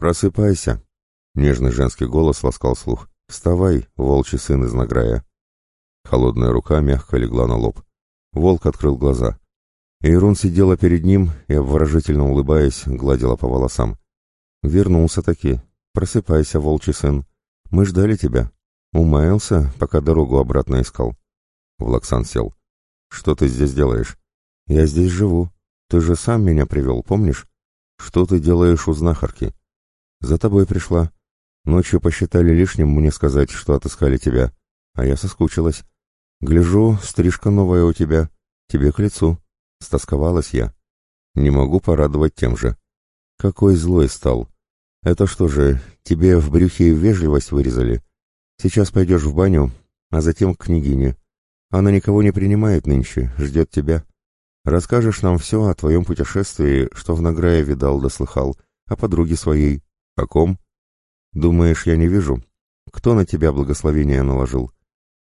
«Просыпайся!» — нежный женский голос ласкал слух. «Вставай, волчий сын из награя!» Холодная рука мягко легла на лоб. Волк открыл глаза. Ирун сидела перед ним и, обворожительно улыбаясь, гладила по волосам. «Вернулся-таки. Просыпайся, волчий сын. Мы ждали тебя. Умаялся, пока дорогу обратно искал». Влаксан сел. «Что ты здесь делаешь?» «Я здесь живу. Ты же сам меня привел, помнишь? Что ты делаешь у знахарки?» «За тобой пришла. Ночью посчитали лишним мне сказать, что отыскали тебя. А я соскучилась. Гляжу, стрижка новая у тебя. Тебе к лицу. Стосковалась я. Не могу порадовать тем же. Какой злой стал. Это что же, тебе в брюхе вежливость вырезали? Сейчас пойдешь в баню, а затем к княгине. Она никого не принимает нынче, ждет тебя. Расскажешь нам все о твоем путешествии, что в награе видал да слыхал, о подруге своей. О ком? Думаешь, я не вижу? Кто на тебя благословение наложил?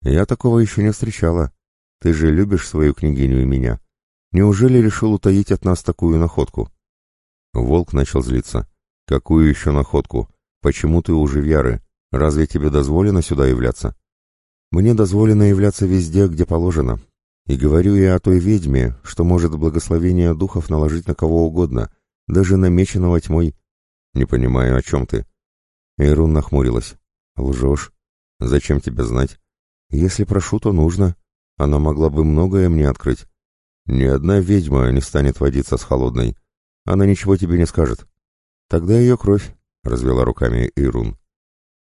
Я такого еще не встречала. Ты же любишь свою княгиню и меня. Неужели решил утаить от нас такую находку? Волк начал злиться. Какую еще находку? Почему ты уже в Яры? Разве тебе дозволено сюда являться? Мне дозволено являться везде, где положено. И говорю я о той ведьме, что может благословение духов наложить на кого угодно, даже намеченного тьмой. Не понимаю, о чем ты. Эйрун нахмурилась. Лжешь. Зачем тебе знать? Если прошу, то нужно. Она могла бы многое мне открыть. Ни одна ведьма не станет водиться с холодной. Она ничего тебе не скажет. Тогда ее кровь, — развела руками Ирун.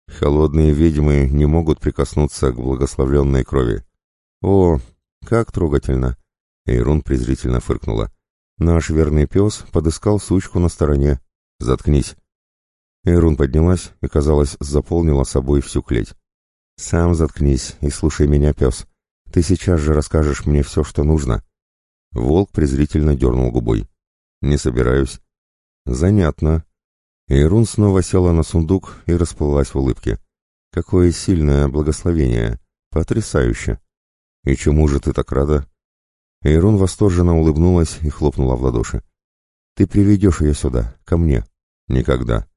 Холодные ведьмы не могут прикоснуться к благословленной крови. О, как трогательно! Ирун презрительно фыркнула. Наш верный пес подыскал сучку на стороне. Заткнись. Ирун поднялась и, казалось, заполнила собой всю клеть. «Сам заткнись и слушай меня, пес. Ты сейчас же расскажешь мне все, что нужно». Волк презрительно дернул губой. «Не собираюсь». «Занятно». Ирун снова села на сундук и расплылась в улыбке. «Какое сильное благословение! Потрясающе! И чему же ты так рада?» Ирун восторженно улыбнулась и хлопнула в ладоши. «Ты приведешь ее сюда, ко мне. Никогда.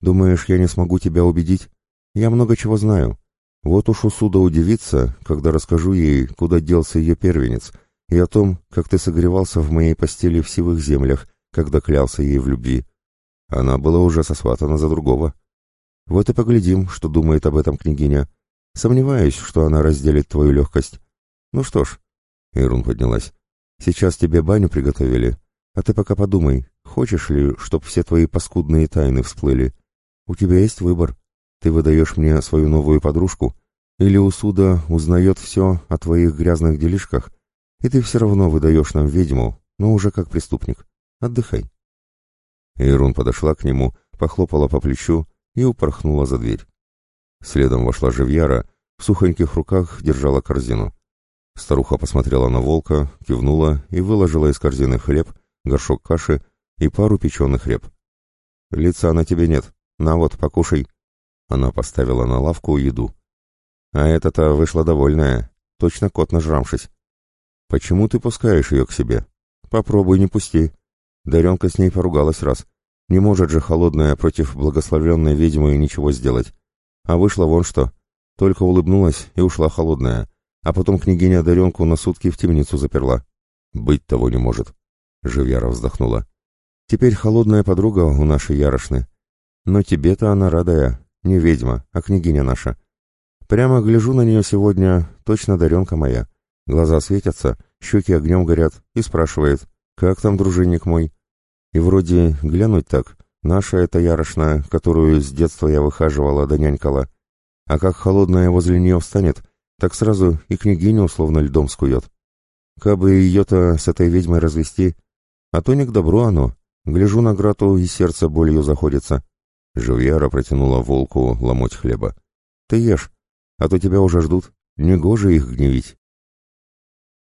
Думаешь, я не смогу тебя убедить? Я много чего знаю. Вот уж у суда удивится, когда расскажу ей, куда делся ее первенец, и о том, как ты согревался в моей постели в сивых землях, когда клялся ей в любви. Она была уже сосватана за другого. Вот и поглядим, что думает об этом княгиня. Сомневаюсь, что она разделит твою легкость. Ну что ж, Ирун поднялась. Сейчас тебе баню приготовили, а ты пока подумай, хочешь ли, чтоб все твои паскудные тайны всплыли. У тебя есть выбор. Ты выдаешь мне свою новую подружку, или у суда узнает все о твоих грязных делишках, и ты все равно выдаешь нам ведьму, но уже как преступник. Отдыхай. Ирун подошла к нему, похлопала по плечу и упорхнула за дверь. Следом вошла Живьяра, в сухоньких руках держала корзину. Старуха посмотрела на волка, кивнула и выложила из корзины хлеб, горшок каши и пару печеных реп. «Лица на тебе нет. На вот, покушай», она поставила на лавку еду. А эта-то вышла довольная, точно кот нажрамшись. Почему ты пускаешь ее к себе? Попробуй не пусти. Даренка с ней поругалась раз. Не может же холодная против благословленной ведьмы ничего сделать. А вышла вон что. Только улыбнулась и ушла холодная. А потом княгиня Даренку на сутки в темницу заперла. Быть того не может. Живьяра вздохнула. Теперь холодная подруга у нашей Ярошны. Но тебе-то она радая, не ведьма, а княгиня наша. Прямо гляжу на нее сегодня, точно даренка моя. Глаза светятся, щеки огнем горят, и спрашивает, как там дружинник мой? И вроде глянуть так, наша эта ярошная, которую с детства я выхаживала да нянькала. А как холодная возле нее встанет, так сразу и княгиню условно льдом скует. Кабы ее-то с этой ведьмой развести, а то не к добру оно. Гляжу на Грату, и сердце болью заходится. Живьяра протянула волку ломоть хлеба. «Ты ешь, а то тебя уже ждут. Негоже их гневить».